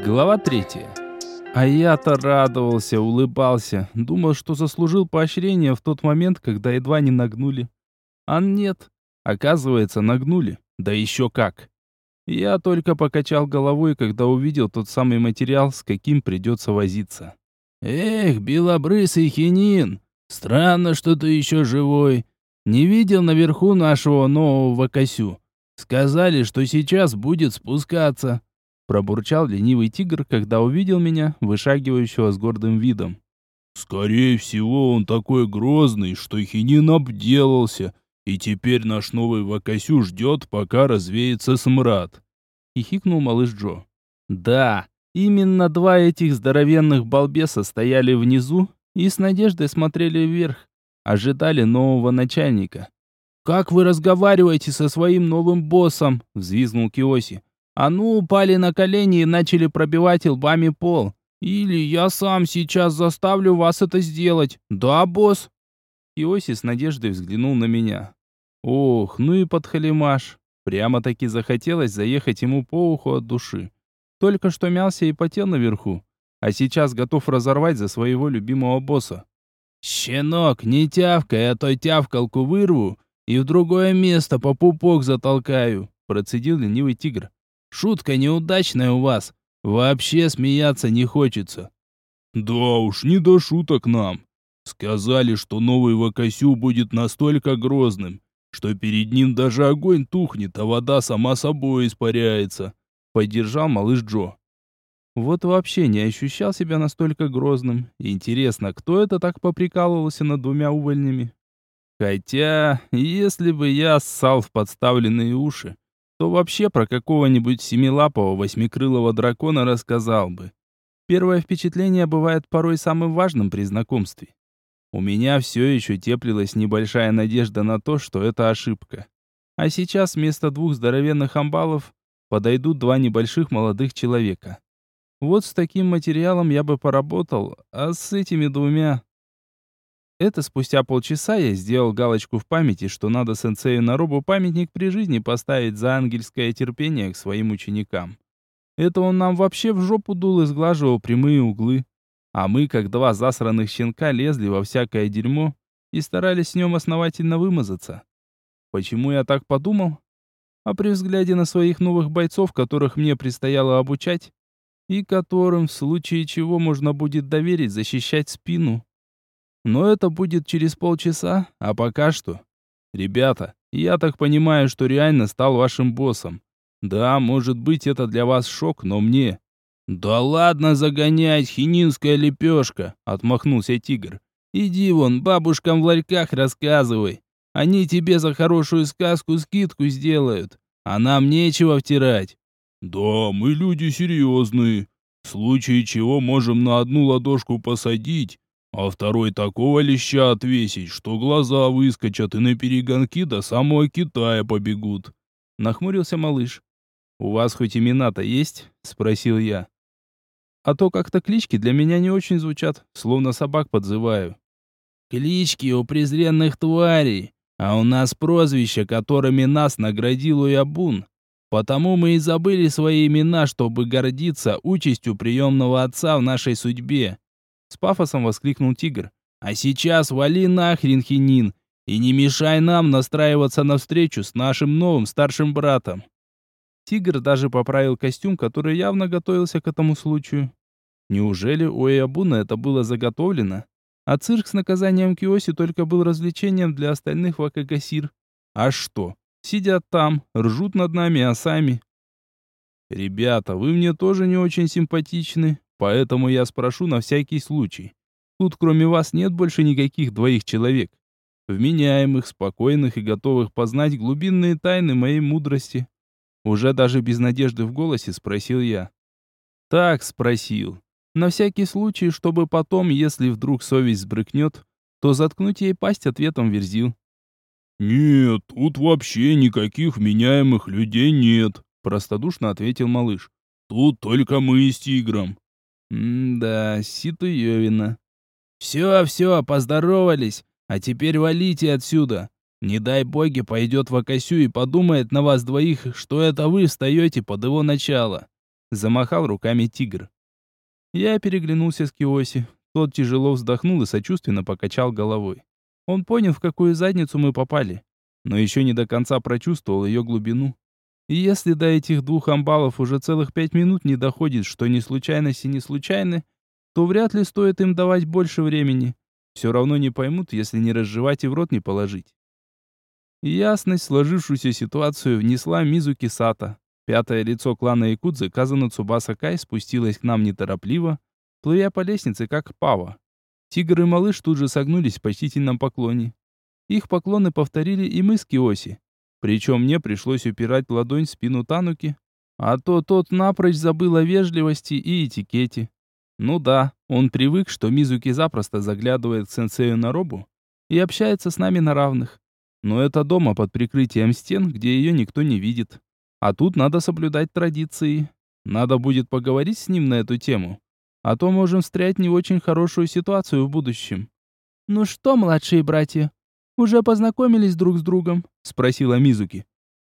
Глава третья. А я-то радовался, улыбался, думал, что заслужил поощрение в тот момент, когда едва не нагнули. А нет, оказывается, нагнули. Да еще как. Я только покачал головой, когда увидел тот самый материал, с каким придется возиться. «Эх, белобрысый хинин, странно, что ты еще живой. Не видел наверху нашего нового вакасю. Сказали, что сейчас будет спускаться». Пробурчал ленивый тигр, когда увидел меня, вышагивающего с гордым видом. «Скорее всего, он такой грозный, что хинин обделался, и теперь наш новый Вакасю ждет, пока развеется смрад. Хихикнул малыш Джо. Да, именно два этих здоровенных балбеса стояли внизу и с надеждой смотрели вверх. Ожидали нового начальника. «Как вы разговариваете со своим новым боссом?» — взвизгнул Киоси. «А ну, упали на колени и начали пробивать лбами пол. Или я сам сейчас заставлю вас это сделать. Да, босс?» Иоси с надеждой взглянул на меня. Ох, ну и подхалимаш. Прямо-таки захотелось заехать ему по уху от души. Только что мялся и потел наверху, а сейчас готов разорвать за своего любимого босса. «Щенок, не тявкай, а то тявкалку вырву и в другое место по пупок затолкаю», процедил ленивый тигр. «Шутка неудачная у вас. Вообще смеяться не хочется». «Да уж, не до шуток нам. Сказали, что новый Вакасю будет настолько грозным, что перед ним даже огонь тухнет, а вода сама собой испаряется. Поддержал малыш Джо. Вот вообще не ощущал себя настолько грозным. Интересно, кто это так поприкалывался над двумя увольнями? Хотя, если бы я ссал в подставленные уши, то вообще про какого-нибудь семилапого восьмикрылого дракона рассказал бы. Первое впечатление бывает порой самым важным при знакомстве. У меня все еще теплилась небольшая надежда на то, что это ошибка. А сейчас вместо двух здоровенных амбалов подойдут два небольших молодых человека. Вот с таким материалом я бы поработал, а с этими двумя... Это спустя полчаса я сделал галочку в памяти, что надо сенсею Наробу памятник при жизни поставить за ангельское терпение к своим ученикам. Это он нам вообще в жопу дул и сглаживал прямые углы. А мы, как два засранных щенка, лезли во всякое дерьмо и старались с нем основательно вымазаться. Почему я так подумал? А при взгляде на своих новых бойцов, которых мне предстояло обучать, и которым в случае чего можно будет доверить защищать спину. Но это будет через полчаса, а пока что... Ребята, я так понимаю, что реально стал вашим боссом. Да, может быть, это для вас шок, но мне, «Да ладно загонять, хининская лепешка!» — отмахнулся тигр. «Иди вон, бабушкам в ларьках рассказывай. Они тебе за хорошую сказку скидку сделают, а нам нечего втирать». «Да, мы люди серьезные. В случае чего можем на одну ладошку посадить, а второй такого леща отвесить, что глаза выскочат и на перегонки до самого Китая побегут». Нахмурился малыш. «У вас хоть имена-то есть?» — спросил я. А то как-то клички для меня не очень звучат, словно собак подзываю. Клички у презренных тварей, а у нас прозвища, которыми нас наградил Уябун. Потому мы и забыли свои имена, чтобы гордиться участью приемного отца в нашей судьбе. С пафосом воскликнул тигр. А сейчас вали нахрен, Хинин, и не мешай нам настраиваться на встречу с нашим новым старшим братом. Тигр даже поправил костюм, который явно готовился к этому случаю. Неужели у Эйабуна это было заготовлено? А цирк с наказанием Киоси только был развлечением для остальных вакагасир. А что? Сидят там, ржут над нами, а сами... Ребята, вы мне тоже не очень симпатичны, поэтому я спрошу на всякий случай. Тут кроме вас нет больше никаких двоих человек. Вменяемых, спокойных и готовых познать глубинные тайны моей мудрости. Уже даже без надежды в голосе спросил я. Так спросил. На всякий случай, чтобы потом, если вдруг совесть сбрыкнет, то заткнуть ей пасть ответом верзил. «Нет, тут вообще никаких вменяемых людей нет», — простодушно ответил малыш. «Тут только мы с тигром». «М-да, ситуевина». «Все, все, поздоровались, а теперь валите отсюда. Не дай боги пойдет в Акасю и подумает на вас двоих, что это вы встаете под его начало. Замахал руками тигр. Я переглянулся с Киоси. Тот тяжело вздохнул и сочувственно покачал головой. Он понял, в какую задницу мы попали, но еще не до конца прочувствовал ее глубину. И если до этих двух амбалов уже целых пять минут не доходит, что не случайности не случайны, то вряд ли стоит им давать больше времени. Все равно не поймут, если не разжевать и в рот не положить. Ясность сложившуюся ситуацию внесла Мизуки Сата. Пятое лицо клана Якудзы Казана Цубаса Кай спустилось к нам неторопливо, плывя по лестнице, как пава. Тигр и малыш тут же согнулись в почтительном поклоне. Их поклоны повторили и мы с Киоси. Причем мне пришлось упирать ладонь в спину Тануки, а то тот напрочь забыл о вежливости и этикете. Ну да, он привык, что Мизуки запросто заглядывает к сенсею на робу и общается с нами на равных. Но это дома под прикрытием стен, где ее никто не видит. А тут надо соблюдать традиции. Надо будет поговорить с ним на эту тему. А то можем встрять не очень хорошую ситуацию в будущем. «Ну что, младшие братья, уже познакомились друг с другом?» — спросила Мизуки.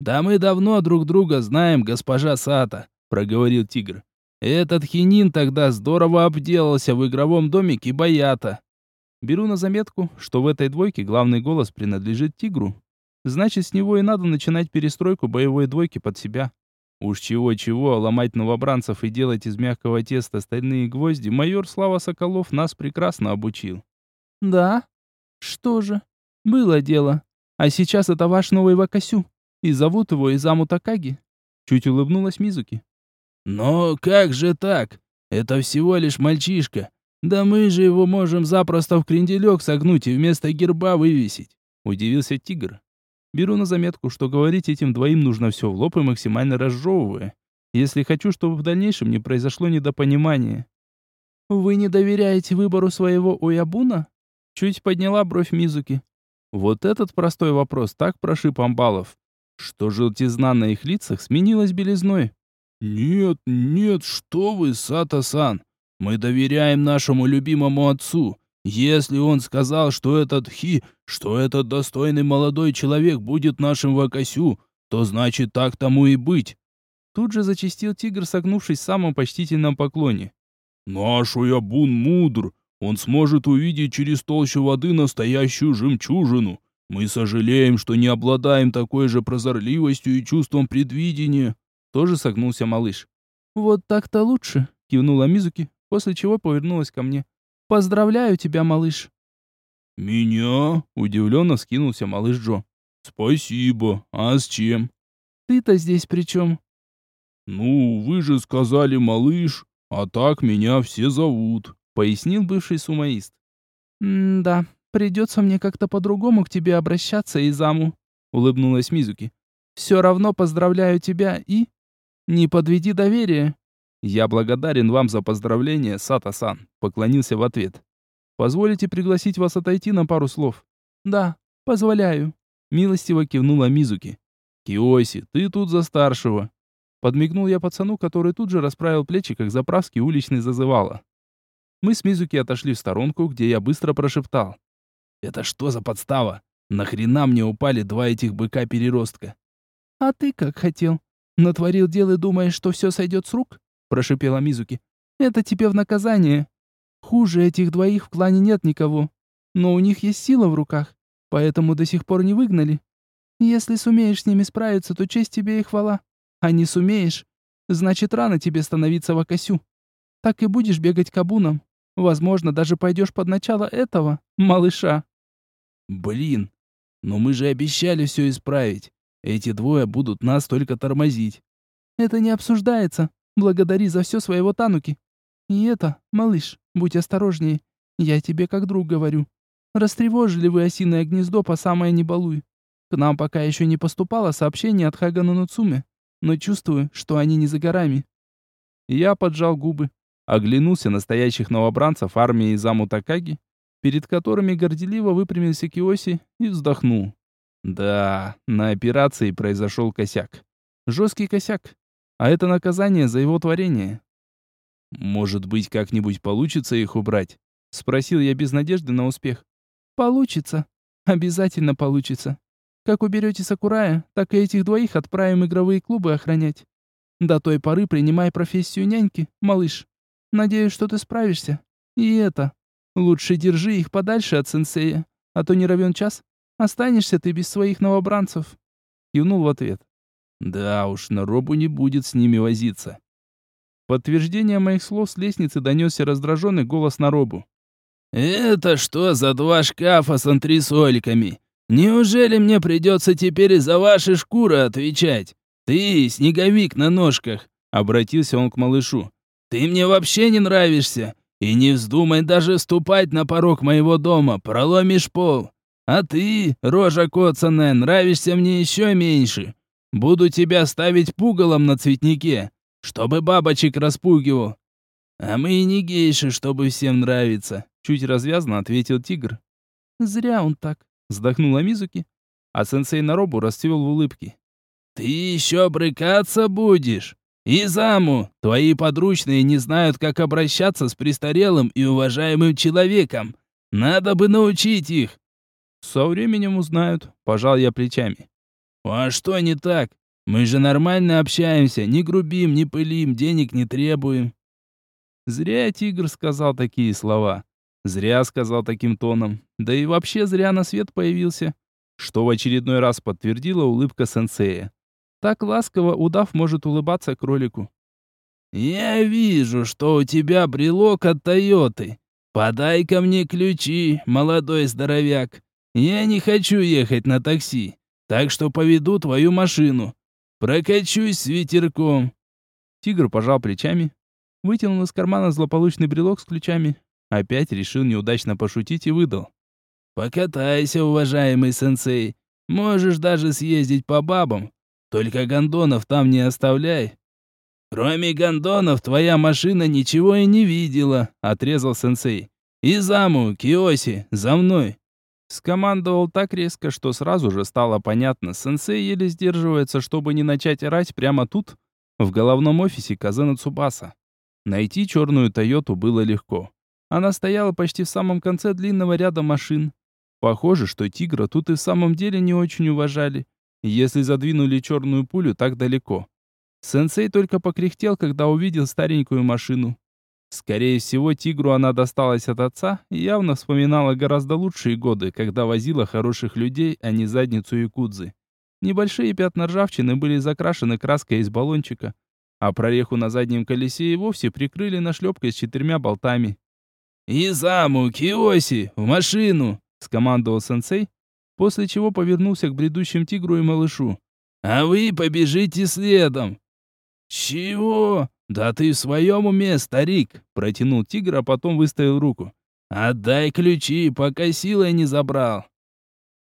«Да мы давно друг друга знаем, госпожа Сата», — проговорил тигр. «Этот хинин тогда здорово обделался в игровом домике Баята». Беру на заметку, что в этой двойке главный голос принадлежит тигру, Значит, с него и надо начинать перестройку боевой двойки под себя. Уж чего-чего, ломать новобранцев и делать из мягкого теста стальные гвозди майор Слава Соколов нас прекрасно обучил. Да? Что же? Было дело. А сейчас это ваш новый Вакасю. И зовут его Изаму Такаги. Чуть улыбнулась Мизуки. Но как же так? Это всего лишь мальчишка. Да мы же его можем запросто в кренделек согнуть и вместо герба вывесить. Удивился тигр. Беру на заметку, что говорить этим двоим нужно все в лоб и максимально разжевывая, если хочу, чтобы в дальнейшем не произошло недопонимания. «Вы не доверяете выбору своего Уябуна?» Чуть подняла бровь Мизуки. Вот этот простой вопрос так прошиб амбалов, что желтизна на их лицах сменилась белизной. «Нет, нет, что вы, Сата-сан! Мы доверяем нашему любимому отцу, если он сказал, что этот Хи, что этот достойный молодой человек будет нашим Вакасю, то значит так тому и быть. Тут же зачистил тигр, согнувшись в самом почтительном поклоне. Наш Уябун мудр. Он сможет увидеть через толщу воды настоящую жемчужину. Мы сожалеем, что не обладаем такой же прозорливостью и чувством предвидения. Тоже согнулся малыш. Вот так-то лучше, кивнула Мизуки, после чего повернулась ко мне. Поздравляю тебя, малыш. Меня? Удивленно скинулся малыш Джо. Спасибо. А с чем? Ты-то здесь при чем? Ну, вы же сказали малыш, а так меня все зовут, пояснил бывший сумаист. «Да, придется мне как-то по-другому к тебе обращаться, Изаму», — улыбнулась Мизуки. «Все равно поздравляю тебя и... Не подведи доверие. «Я благодарен вам за поздравление, Сата-сан», — поклонился в ответ. «Позволите пригласить вас отойти на пару слов?» «Да, позволяю», — милостиво кивнула Мизуки. «Киоси, ты тут за старшего». Подмигнул я пацану, который тут же расправил плечи, как заправский уличный зазывало. Мы с Мизуки отошли в сторонку, где я быстро прошептал. «Это что за подстава? Нахрена мне упали два этих быка-переростка?» «А ты как хотел? Натворил дел и думаешь, что все сойдет с рук?» прошипела Мизуки. Это тебе в наказание. Хуже этих двоих в клане нет никого. Но у них есть сила в руках, поэтому до сих пор не выгнали. Если сумеешь с ними справиться, то честь тебе и хвала. А не сумеешь, значит рано тебе становиться в Акасю. Так и будешь бегать кабуном. Возможно, даже пойдешь под начало этого, малыша. Блин, но мы же обещали все исправить. Эти двое будут нас только тормозить. Это не обсуждается. Благодари за все своего Тануки. И это, малыш, будь осторожнее. Я тебе как друг говорю. Растревожили вы осиное гнездо по самое не балуй. К нам пока еще не поступало сообщение от Хагана Нуцуме, но чувствую, что они не за горами. Я поджал губы, оглянулся на стоящих новобранцев армии Заму Такаги, перед которыми горделиво выпрямился Киоси и вздохнул. Да, на операции произошел косяк. Жесткий косяк. А это наказание за его творение. Может быть, как-нибудь получится их убрать? Спросил я без надежды на успех. Получится. Обязательно получится. Как уберете Сакурая, так и этих двоих отправим игровые клубы охранять. До той поры принимай профессию няньки, малыш. Надеюсь, что ты справишься. И это. Лучше держи их подальше от сенсея, а то не равен час. Останешься ты без своих новобранцев. Кивнул в ответ. Да уж, на робу не будет с ними возиться. Подтверждение моих слов с лестницы донесся раздраженный голос на робу. «Это что за два шкафа с антресольками? Неужели мне придется теперь из-за вашей шкуры отвечать? Ты, снеговик на ножках!» Обратился он к малышу. «Ты мне вообще не нравишься. И не вздумай даже ступать на порог моего дома, проломишь пол. А ты, рожа коцаная, нравишься мне еще меньше. Буду тебя ставить пугалом на цветнике, чтобы бабочек распугивал. А мы и не гейши, чтобы всем нравиться. Чуть развязно ответил тигр. Зря он так, вздохнула Мизуки, а сенсей Наробу расцвел в улыбке. Ты еще брыкаться будешь? «Изаму, твои подручные не знают, как обращаться с престарелым и уважаемым человеком. Надо бы научить их». «Со временем узнают», — пожал я плечами. «А что не так? Мы же нормально общаемся, не грубим, не пылим, денег не требуем». Зря тигр сказал такие слова. Зря сказал таким тоном. Да и вообще зря на свет появился. Что в очередной раз подтвердила улыбка сенсея. Так ласково удав может улыбаться кролику. «Я вижу, что у тебя брелок от Тойоты. подай ко мне ключи, молодой здоровяк. Я не хочу ехать на такси, так что поведу твою машину. Прокачусь с ветерком». Тигр пожал плечами, вытянул из кармана злополучный брелок с ключами, опять решил неудачно пошутить и выдал. «Покатайся, уважаемый сенсей. Можешь даже съездить по бабам. Только гондонов там не оставляй. Кроме гондонов, твоя машина ничего и не видела, отрезал сенсей. Изаму, Киоси, за мной. Скомандовал так резко, что сразу же стало понятно, сенсей еле сдерживается, чтобы не начать орать прямо тут, в головном офисе Казана Цубаса. Найти черную Тойоту было легко. Она стояла почти в самом конце длинного ряда машин. Похоже, что тигра тут и в самом деле не очень уважали если задвинули черную пулю так далеко. Сенсей только покряхтел, когда увидел старенькую машину. Скорее всего, тигру она досталась от отца и явно вспоминала гораздо лучшие годы, когда возила хороших людей, а не задницу якудзы. Небольшие пятна ржавчины были закрашены краской из баллончика, а прореху на заднем колесе и вовсе прикрыли нашлепкой с четырьмя болтами. «Изаму, Киоси, в машину!» — скомандовал сенсей, после чего повернулся к бредущим тигру и малышу. «А вы побежите следом!» «Чего? Да ты в своем уме, старик!» Протянул тигр, а потом выставил руку. «Отдай ключи, пока силой не забрал!»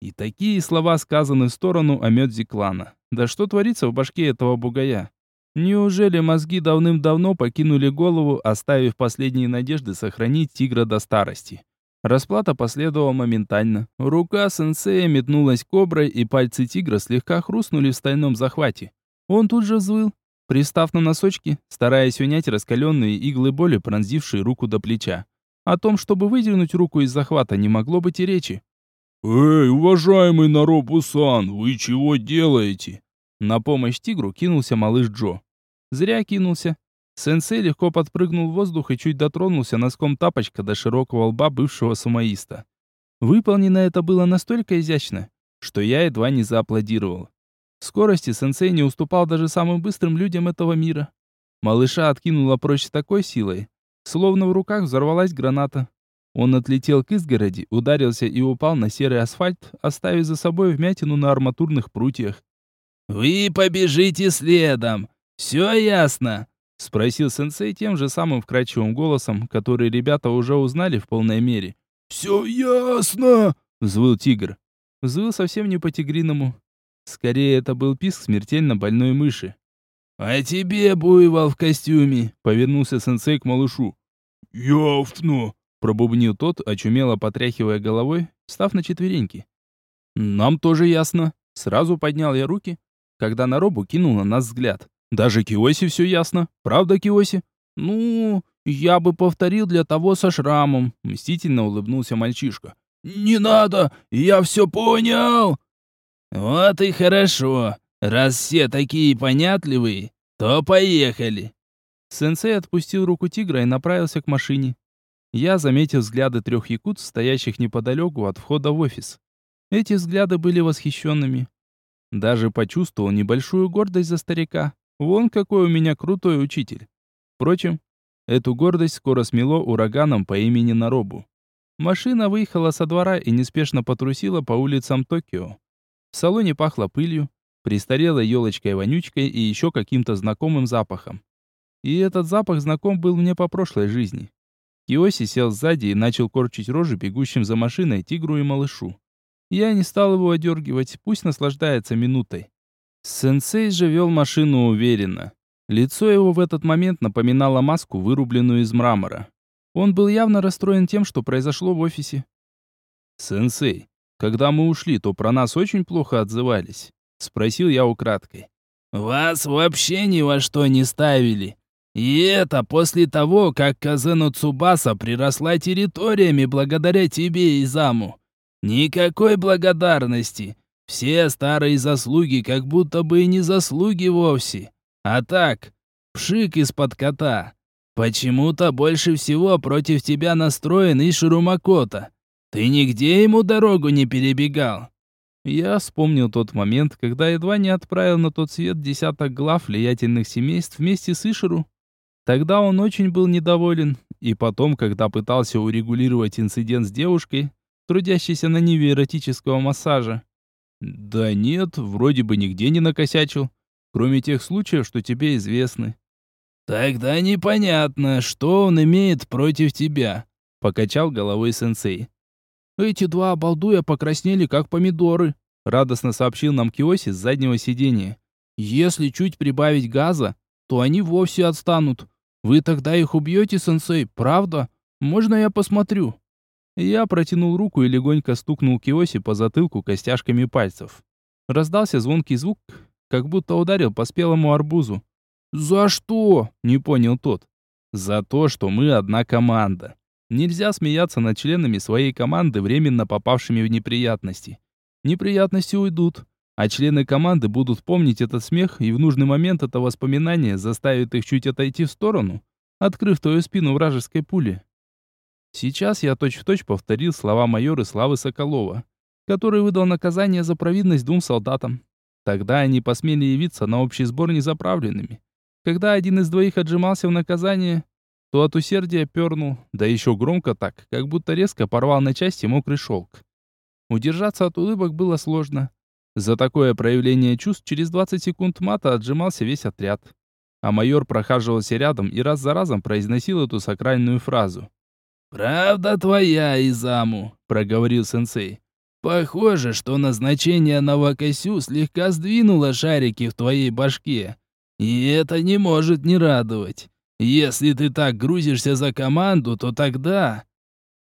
И такие слова сказаны в сторону Амёдзи клана. Да что творится в башке этого бугая? Неужели мозги давным-давно покинули голову, оставив последние надежды сохранить тигра до старости? Расплата последовала моментально. Рука сенсея метнулась коброй, и пальцы тигра слегка хрустнули в стальном захвате. Он тут же взвыл, пристав на носочки, стараясь унять раскаленные иглы боли, пронзившие руку до плеча. О том, чтобы выдернуть руку из захвата, не могло быть и речи. «Эй, уважаемый Наробу-сан, вы чего делаете?» На помощь тигру кинулся малыш Джо. Зря кинулся. Сенсей легко подпрыгнул в воздух и чуть дотронулся носком тапочка до широкого лба бывшего сумоиста. Выполнено это было настолько изящно, что я едва не зааплодировал. В скорости сенсей не уступал даже самым быстрым людям этого мира. Малыша откинуло прочь с такой силой, словно в руках взорвалась граната. Он отлетел к изгороди, ударился и упал на серый асфальт, оставив за собой вмятину на арматурных прутьях. «Вы побежите следом! Все ясно!» Спросил сенсей тем же самым вкрадчивым голосом, который ребята уже узнали в полной мере. «Все ясно!» — взвыл тигр. Взвыл совсем не по-тигриному. Скорее, это был писк смертельно больной мыши. «А тебе, буйвол в костюме!» — повернулся сенсей к малышу. «Явно!» — пробубнил тот, очумело потряхивая головой, встав на четвереньки. «Нам тоже ясно!» — сразу поднял я руки, когда на робу кинул на нас взгляд. Даже Киоси все ясно. Правда, Киоси? Ну, я бы повторил для того со шрамом. Мстительно улыбнулся мальчишка. Не надо, я все понял. Вот и хорошо. Раз все такие понятливые, то поехали!» Сенсей отпустил руку тигра и направился к машине. Я заметил взгляды трех якут, стоящих неподалеку от входа в офис. Эти взгляды были восхищенными. Даже почувствовал небольшую гордость за старика. Вон какой у меня крутой учитель. Впрочем, эту гордость скоро смело ураганом по имени Наробу. Машина выехала со двора и неспешно потрусила по улицам Токио. В салоне пахло пылью, престарелой елочкой-вонючкой и еще каким-то знакомым запахом. И этот запах знаком был мне по прошлой жизни. Киоси сел сзади и начал корчить рожи бегущим за машиной тигру и малышу. Я не стал его одергивать, пусть наслаждается минутой. Сенсей же вел машину уверенно. Лицо его в этот момент напоминало маску, вырубленную из мрамора. Он был явно расстроен тем, что произошло в офисе. «Сенсей, когда мы ушли, то про нас очень плохо отзывались?» Спросил я украдкой. «Вас вообще ни во что не ставили. И это после того, как Казену Цубаса приросла территориями благодаря тебе и заму. Никакой благодарности. Все старые заслуги как будто бы и не заслуги вовсе. А так, пшик из-под кота. Почему-то больше всего против тебя настроен Иширу Макото. Ты нигде ему дорогу не перебегал. Я вспомнил тот момент, когда едва не отправил на тот свет десяток глав влиятельных семейств вместе с Иширу. Тогда он очень был недоволен, и потом, когда пытался урегулировать инцидент с девушкой, трудящийся на ниве эротического массажа. Да нет, вроде бы нигде не накосячил, кроме тех случаев, что тебе известны. Тогда непонятно, что он имеет против тебя, покачал головой сенсей. Эти два обалдуя покраснели как помидоры, радостно сообщил нам Киоси с заднего сиденья. Если чуть прибавить газа, то они вовсе отстанут. Вы тогда их убьете, сенсей, правда? Можно я посмотрю? Я протянул руку и легонько стукнул Киоси по затылку костяшками пальцев. Раздался звонкий звук, как будто ударил по спелому арбузу. «За что?» — не понял тот. «За то, что мы одна команда. Нельзя смеяться над членами своей команды, временно попавшими в неприятности. Неприятности уйдут, а члены команды будут помнить этот смех, и в нужный момент это воспоминание заставит их чуть отойти в сторону, открыв твою спину вражеской пули. Сейчас я точь-в-точь точь повторил слова майора Славы Соколова, который выдал наказание за провинность двум солдатам. Тогда они посмели явиться на общий сбор незаправленными. Когда один из двоих отжимался в наказание, то от усердия пернул, да еще громко так, как будто резко порвал на части мокрый шелк. Удержаться от улыбок было сложно. За такое проявление чувств через 20 секунд мата отжимался весь отряд. А майор прохаживался рядом и раз за разом произносил эту сакральную фразу. «Правда твоя, Изаму», — проговорил сенсей. «Похоже, что назначение на Вакасю слегка сдвинуло шарики в твоей башке. И это не может не радовать. Если ты так грузишься за команду, то тогда...»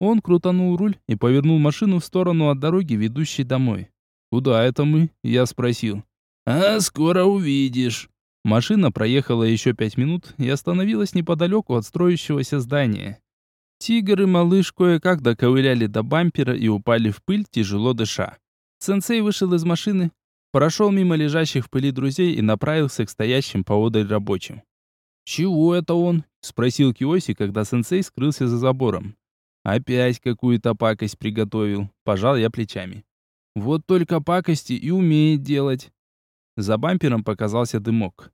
Он крутанул руль и повернул машину в сторону от дороги, ведущей домой. «Куда это мы?» — я спросил. «А скоро увидишь». Машина проехала еще пять минут и остановилась неподалеку от строящегося здания. Тигр и малыш кое-как доковыляли до бампера и упали в пыль, тяжело дыша. Сенсей вышел из машины, прошел мимо лежащих в пыли друзей и направился к стоящим поодаль рабочим. «Чего это он?» — спросил Киоси, когда сенсей скрылся за забором. «Опять какую-то пакость приготовил», — пожал я плечами. «Вот только пакости и умеет делать». За бампером показался дымок.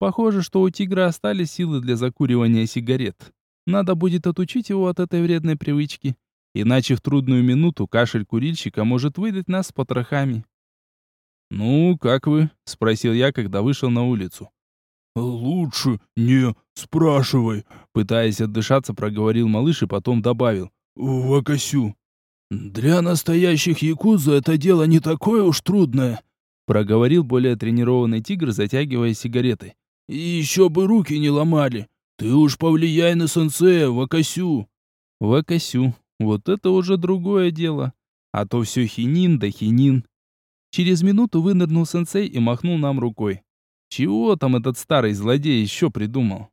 Похоже, что у тигра остались силы для закуривания сигарет. Надо будет отучить его от этой вредной привычки. Иначе в трудную минуту кашель курильщика может выдать нас с потрохами. «Ну, как вы?» — спросил я, когда вышел на улицу. «Лучше не спрашивай», — пытаясь отдышаться, проговорил малыш и потом добавил. «Вакасю». «Для настоящих якудза это дело не такое уж трудное», — проговорил более тренированный тигр, затягивая сигареты. «И еще бы руки не ломали. «Ты уж повлияй на сенсея, Вакасю!» «Вакасю, вот это уже другое дело. А то все хинин да хинин». Через минуту вынырнул сенсей и махнул нам рукой. Чего там этот старый злодей еще придумал?